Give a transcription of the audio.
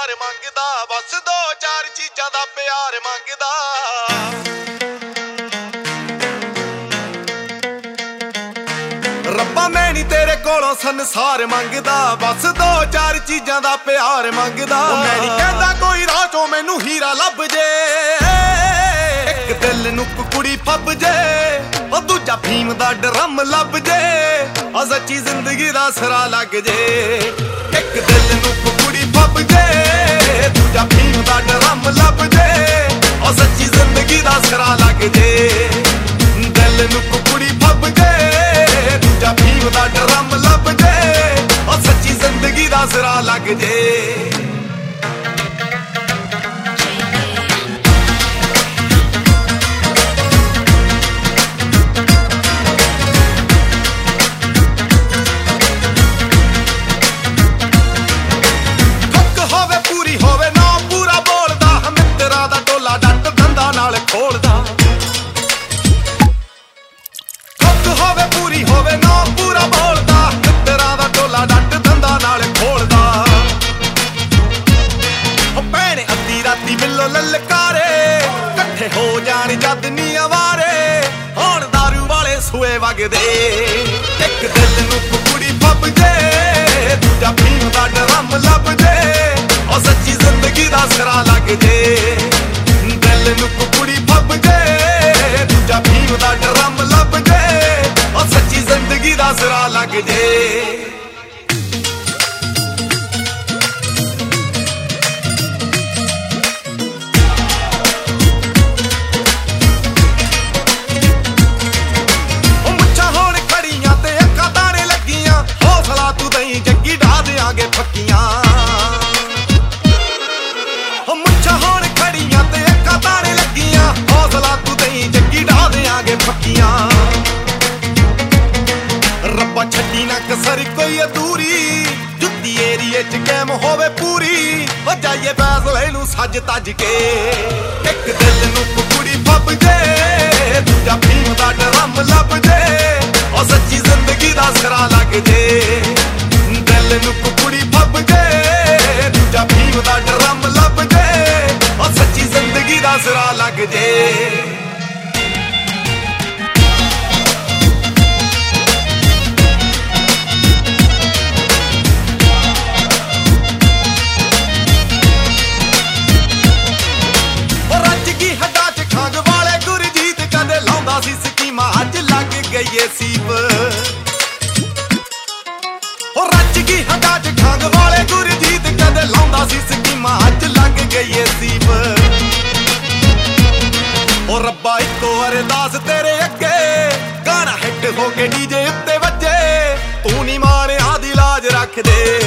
ਪਿਆਰ ਮੰਗਦਾ, ਬਸ ਦੋ ਚਾਰ ਚੀਜ਼ਾਂ ਦਾ ਪਿਆਰ ਮੰਗਦਾ। ਰੱਬਾ ਮੈਂ ਨਹੀਂ ਤੇਰੇ ਕੋਲੋਂ ਸੰਸਾਰ ਮੰਗਦਾ, ਬਸ ਦੋ ਚਾਰ ਚੀਜ਼ਾਂ ਦਾ ਪਿਆਰ ਮੰਗਦਾ। ਮੈਂ ਨਹੀਂ ਕਹਿੰਦਾ ਕੋਈ ਰਾਹ ਚੋਂ ਮੈਨੂੰ ਹੀਰਾ ਲੱਭ ਜੇ। ਇੱਕ ਦਿਲ ਨੂੰ ਕੁੜੀ ਫੱਬ ਜੇ, ਉਹ ਦੂਜਾ ਫੀਮ ਦਾ ਡਰਮ ਲੱਭ ਜੇ। ਆ ਸੱਚੀ ਜ਼ਿੰਦਗੀ ਦਾ ਸਰਾ ਲੱਗ ਜੇ। ਇੱਕ ਦਿਲ ਨੂੰ ਕੁੜੀ ਫੱਬ ਗਏ ਦੂਜਾ ਫੀਮ ਦਾ ਡਰਮ ਹੋਵੇ ਨਾ ਪੂਰਾ ਬੋਲਦਾ, ਮਿੱਤਰਾਂ ਦਾ ਟੋਲਾ ਡੱਟ ਦੰਦਾਂ, ਨਾਲ ਖੋਲਦਾ। ਉਹ ਭੈਣੇ, ਅੱਧੀ ਰਾਤੀ ਮਿਲੋ ਲਲਕਾਰੇ, ਇਕੱਠੇ ਹੋ ਜਾਣ ਜਦ ਨੀ ਆਵਾਰੇ ਹੁਣ दारू ਵਾਲੇ ਸੂਏ ਵਗਦੇ, ਇੱਕ ਦਿਲ ਨੂੰ ਕੁੜੀ ਫੱਬ ਦੇਾਂਗੇ ਫੱਕੀਆਂ। ਉਹ ਮੁੱਛਾਂ ਹੋਣ ਖੜੀਆਂ ਤੇ ਅੱਖਾਂ ਤਾਣੇ ਲੱਗੀਆਂ। ਹੌਸਲਾ ਤੂੰ ਦਈ, ਜੱਗੀ ਢਾ ਦੇਾਂਗੇ ਫੱਕੀਆਂ। ਰੱਬਾ ਛੱਡੀ ਨਾ ਕਸਰ ਕੋਈ ਅਧੂਰੀ। ਜੁੱਤੀ ਏਰੀਏ ਚ ਕੈਮ ਹੋਵੇ ਪੂਰੀ। ਹੋ ਜਾਈਏ ਫੈਸਲੇ ਨੂੰ ਸੱਜ ਤੱਜ ਕੇ। ਇੱਕ ਦਿਲ ਨੂੰ ਕੁੜੀ ਫੱਬ ਜੇ, ਦੂਜਾ ਫੀਮ ਦਾ ਡਰਮ ਏ ਸੀਪ। ਉਹ ਰੱਜ ਗਈ ਹੱਡਾਂ 'ਚ ਖੰਗ ਵਾਲੇ ਗੁਰਜੀਤ, ਕਦੇ ਲਾਉਂਦਾ ਸੀ ਸਕੀਮਾਂ, ਅੱਜ ਲੱਗ ਗਈ ਏ ਸੀਪ। ਉਹ ਰੱਬਾ ਇੱਕੋ ਅਰਦਾਸ ਤੇਰੇ ਅੱਗੇ, ਗਾਣਾ ਹਿੱਟ ਹੋ ਕੇ ਡੀਜੇ ਉੱਤੇ ਵੱਜੇ। ਤੂੰ ਨਹੀਂ ਮਾਰਿਆ ਦੀ ਲਾਜ ਰੱਖ ਦੇ।